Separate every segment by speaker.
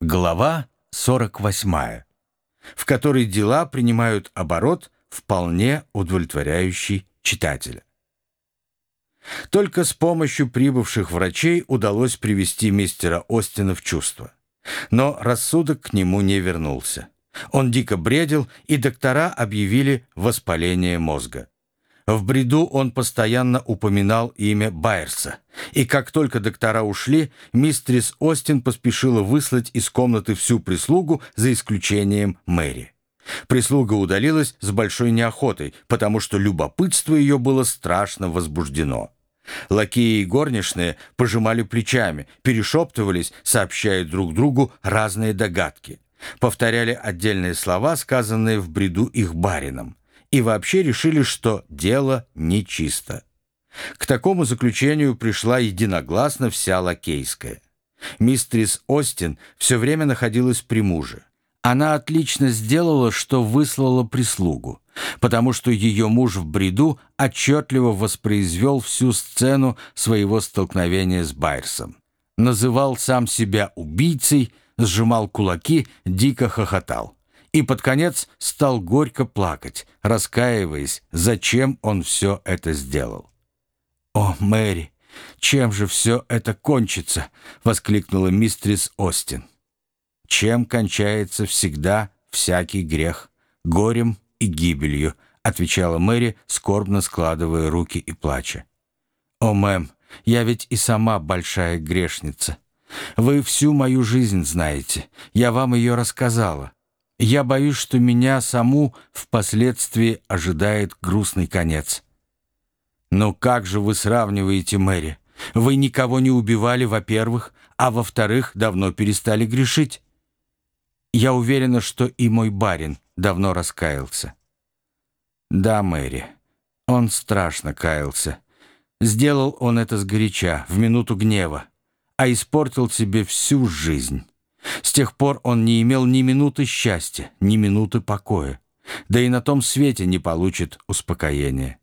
Speaker 1: Глава 48, в которой дела принимают оборот, вполне удовлетворяющий читателя. Только с помощью прибывших врачей удалось привести мистера Остина в чувство. Но рассудок к нему не вернулся. Он дико бредил, и доктора объявили воспаление мозга. В бреду он постоянно упоминал имя Байерса. И как только доктора ушли, мистерис Остин поспешила выслать из комнаты всю прислугу, за исключением Мэри. Прислуга удалилась с большой неохотой, потому что любопытство ее было страшно возбуждено. Лакеи и горничные пожимали плечами, перешептывались, сообщая друг другу разные догадки. Повторяли отдельные слова, сказанные в бреду их барином и вообще решили, что дело нечисто. К такому заключению пришла единогласно вся лакейская. Мистрис Остин все время находилась при муже. Она отлично сделала, что выслала прислугу, потому что ее муж в бреду отчетливо воспроизвел всю сцену своего столкновения с Байерсом. Называл сам себя убийцей, сжимал кулаки, дико хохотал и под конец стал горько плакать, раскаиваясь, зачем он все это сделал. «О, Мэри, чем же все это кончится?» — воскликнула мистрис Остин. «Чем кончается всегда всякий грех? Горем и гибелью», — отвечала Мэри, скорбно складывая руки и плача. «О, мэм, я ведь и сама большая грешница. Вы всю мою жизнь знаете, я вам ее рассказала. Я боюсь, что меня саму впоследствии ожидает грустный конец. Но как же вы сравниваете, Мэри? Вы никого не убивали, во-первых, а во-вторых, давно перестали грешить. Я уверена, что и мой барин давно раскаялся. Да, Мэри, он страшно каялся. Сделал он это сгоряча, в минуту гнева, а испортил себе всю жизнь. С тех пор он не имел ни минуты счастья, ни минуты покоя, да и на том свете не получит успокоения.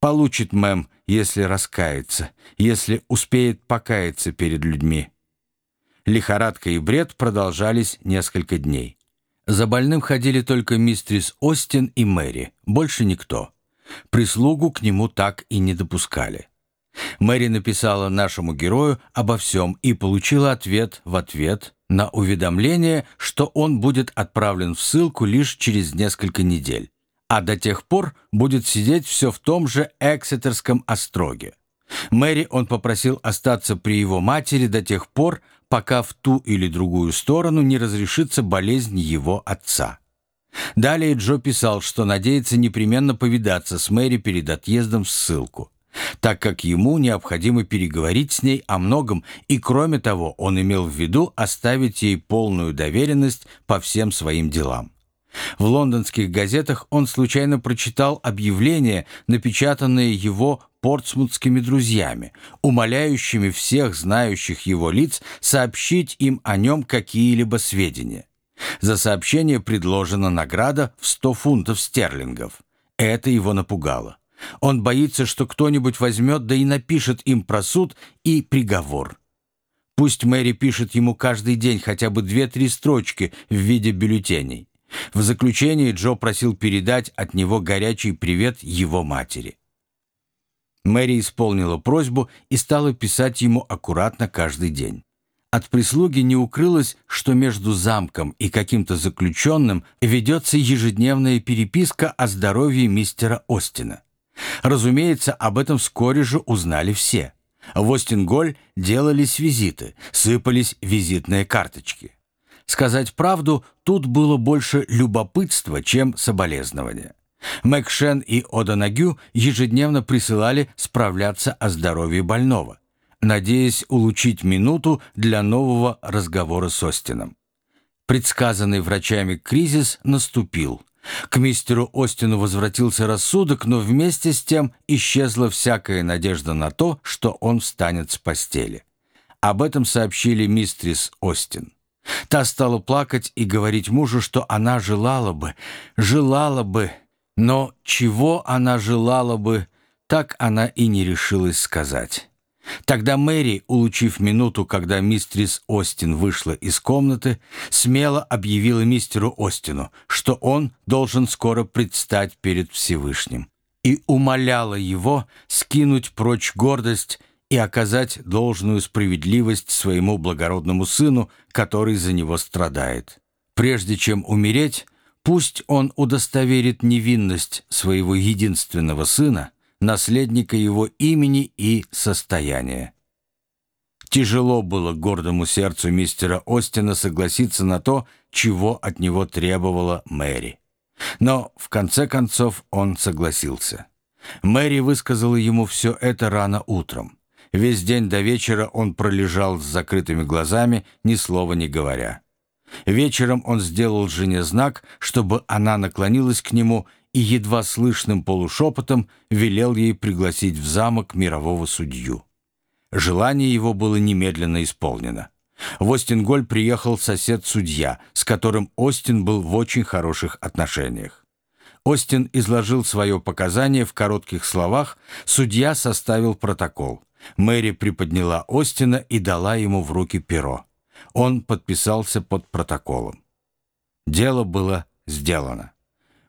Speaker 1: Получит, мэм, если раскается, если успеет покаяться перед людьми. Лихорадка и бред продолжались несколько дней. За больным ходили только мистрис Остин и Мэри, больше никто. Прислугу к нему так и не допускали. Мэри написала нашему герою обо всем и получила ответ в ответ на уведомление, что он будет отправлен в ссылку лишь через несколько недель, а до тех пор будет сидеть все в том же Эксетерском остроге. Мэри он попросил остаться при его матери до тех пор, пока в ту или другую сторону не разрешится болезнь его отца. Далее Джо писал, что надеется непременно повидаться с Мэри перед отъездом в ссылку так как ему необходимо переговорить с ней о многом, и кроме того, он имел в виду оставить ей полную доверенность по всем своим делам. В лондонских газетах он случайно прочитал объявление, напечатанное его портсмутскими друзьями, умоляющими всех знающих его лиц сообщить им о нем какие-либо сведения. За сообщение предложена награда в 100 фунтов стерлингов. Это его напугало. Он боится, что кто-нибудь возьмет, да и напишет им про суд и приговор. Пусть Мэри пишет ему каждый день хотя бы две-три строчки в виде бюллетеней. В заключение Джо просил передать от него горячий привет его матери. Мэри исполнила просьбу и стала писать ему аккуратно каждый день. От прислуги не укрылось, что между замком и каким-то заключенным ведется ежедневная переписка о здоровье мистера Остина. Разумеется, об этом вскоре же узнали все. В Остинголь делались визиты, сыпались визитные карточки. Сказать правду, тут было больше любопытства, чем соболезнования. Мэкшен и Одонагю ежедневно присылали справляться о здоровье больного, надеясь улучшить минуту для нового разговора с Остином. Предсказанный врачами кризис наступил – к мистеру Остину возвратился рассудок, но вместе с тем исчезла всякая надежда на то, что он встанет с постели. Об этом сообщили мистрис Остин. Та стала плакать и говорить мужу, что она желала бы, желала бы, но чего она желала бы, так она и не решилась сказать. Тогда Мэри, улучив минуту, когда мистрис Остин вышла из комнаты, смело объявила мистеру Остину, что он должен скоро предстать перед Всевышним, и умоляла его скинуть прочь гордость и оказать должную справедливость своему благородному сыну, который за него страдает. Прежде чем умереть, пусть он удостоверит невинность своего единственного сына, наследника его имени и состояния. Тяжело было гордому сердцу мистера Остина согласиться на то, чего от него требовала Мэри. Но в конце концов он согласился. Мэри высказала ему все это рано утром. Весь день до вечера он пролежал с закрытыми глазами, ни слова не говоря. Вечером он сделал жене знак, чтобы она наклонилась к нему и едва слышным полушепотом велел ей пригласить в замок мирового судью. Желание его было немедленно исполнено. В Остинголь приехал сосед-судья, с которым Остин был в очень хороших отношениях. Остин изложил свое показание в коротких словах, судья составил протокол. Мэри приподняла Остина и дала ему в руки перо. Он подписался под протоколом. Дело было сделано.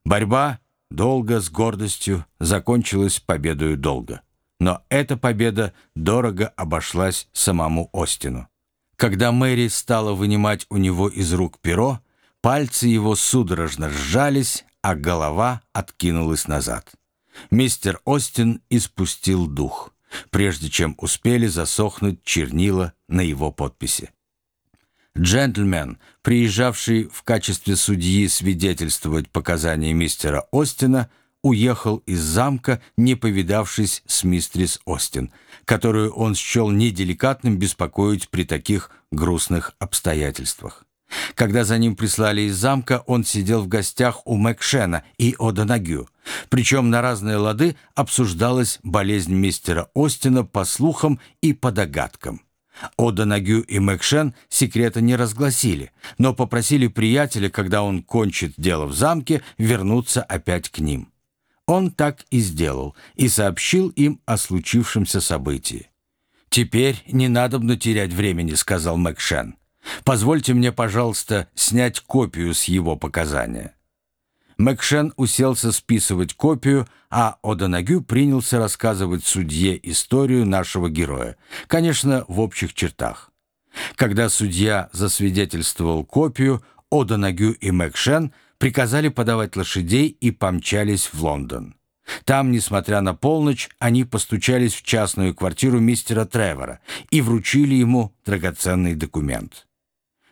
Speaker 1: Борьба долго с гордостью закончилась победою долго. Но эта победа дорого обошлась самому Остину. Когда Мэри стала вынимать у него из рук перо, пальцы его судорожно сжались, а голова откинулась назад. Мистер Остин испустил дух, прежде чем успели засохнуть чернила на его подписи. Джентльмен, приезжавший в качестве судьи свидетельствовать показания мистера Остина, уехал из замка, не повидавшись с мистрис Остин, которую он счел неделикатным беспокоить при таких грустных обстоятельствах. Когда за ним прислали из замка, он сидел в гостях у Мэкшена и О'Донагю. Причем на разные лады обсуждалась болезнь мистера Остина по слухам и по догадкам. О'Донагю и Мэкшен секрета не разгласили, но попросили приятеля, когда он кончит дело в замке, вернуться опять к ним. Он так и сделал и сообщил им о случившемся событии. «Теперь не надо надобно терять времени», — сказал Мэкшен. «Позвольте мне, пожалуйста, снять копию с его показания». Мэкшен уселся списывать копию, а О'Донагю принялся рассказывать судье историю нашего героя, конечно, в общих чертах. Когда судья засвидетельствовал копию, О'Донагю и Мэкшен приказали подавать лошадей и помчались в Лондон. Там, несмотря на полночь, они постучались в частную квартиру мистера Тревора и вручили ему драгоценный документ.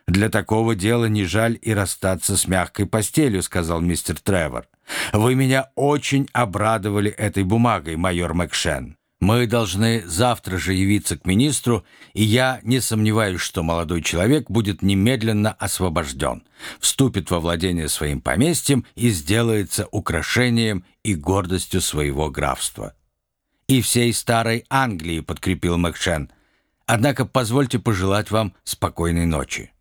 Speaker 1: «Для такого дела не жаль и расстаться с мягкой постелью», — сказал мистер Тревор. «Вы меня очень обрадовали этой бумагой, майор Макшен. Мы должны завтра же явиться к министру, и я не сомневаюсь, что молодой человек будет немедленно освобожден, вступит во владение своим поместьем и сделается украшением и гордостью своего графства». «И всей старой Англии», — подкрепил Макшен. «Однако позвольте пожелать вам спокойной ночи».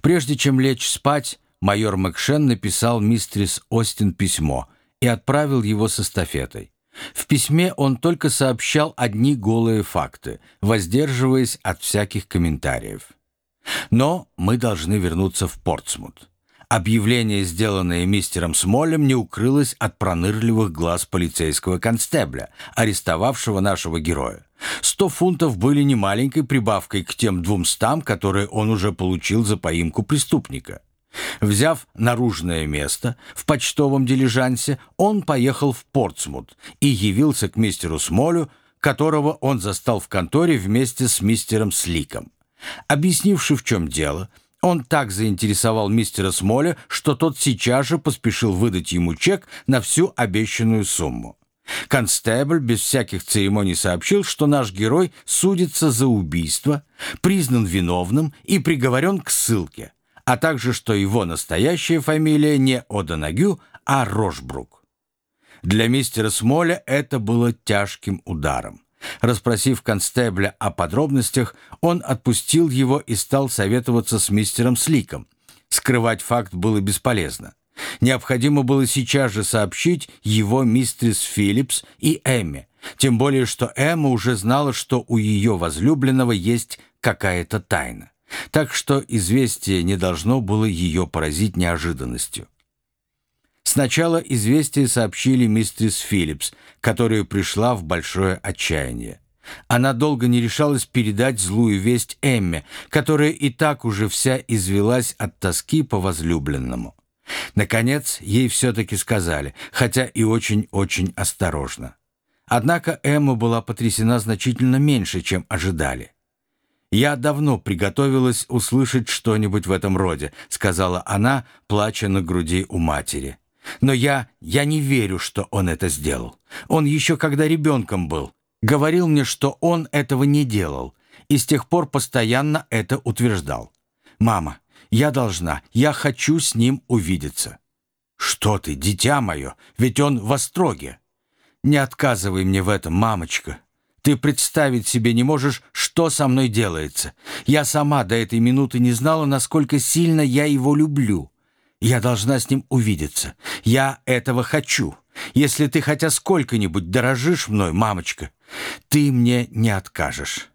Speaker 1: Прежде чем лечь спать, майор Макшен написал мистрис Остин письмо и отправил его с эстафетой. В письме он только сообщал одни голые факты, воздерживаясь от всяких комментариев. Но мы должны вернуться в Портсмут. Объявление, сделанное мистером Смолем, не укрылось от пронырливых глаз полицейского констебля, арестовавшего нашего героя. Сто фунтов были немаленькой прибавкой к тем двумстам, которые он уже получил за поимку преступника. Взяв наружное место в почтовом дилижансе, он поехал в Портсмут и явился к мистеру Смолю, которого он застал в конторе вместе с мистером Сликом. Объяснивши, в чем дело, он так заинтересовал мистера Смоля, что тот сейчас же поспешил выдать ему чек на всю обещанную сумму. Констебль без всяких церемоний сообщил, что наш герой судится за убийство, признан виновным и приговорен к ссылке, а также, что его настоящая фамилия не Оданагю, а Рожбрук. Для мистера Смоля это было тяжким ударом. Расспросив констебля о подробностях, он отпустил его и стал советоваться с мистером Сликом. Скрывать факт было бесполезно. Необходимо было сейчас же сообщить его мистерс Филлипс и Эмме, Тем более, что Эмма уже знала, что у ее возлюбленного есть какая-то тайна. Так что известие не должно было ее поразить неожиданностью. Сначала известие сообщили мистерс Филлипс, которая пришла в большое отчаяние. Она долго не решалась передать злую весть Эмме, которая и так уже вся извелась от тоски по возлюбленному. Наконец, ей все-таки сказали, хотя и очень-очень осторожно. Однако Эмма была потрясена значительно меньше, чем ожидали. «Я давно приготовилась услышать что-нибудь в этом роде», сказала она, плача на груди у матери. «Но я... я не верю, что он это сделал. Он еще когда ребенком был. Говорил мне, что он этого не делал, и с тех пор постоянно это утверждал. «Мама, я должна, я хочу с ним увидеться». «Что ты, дитя мое, ведь он в остроге». «Не отказывай мне в этом, мамочка. Ты представить себе не можешь, что со мной делается. Я сама до этой минуты не знала, насколько сильно я его люблю. Я должна с ним увидеться. Я этого хочу. Если ты хотя сколько-нибудь дорожишь мной, мамочка, ты мне не откажешь».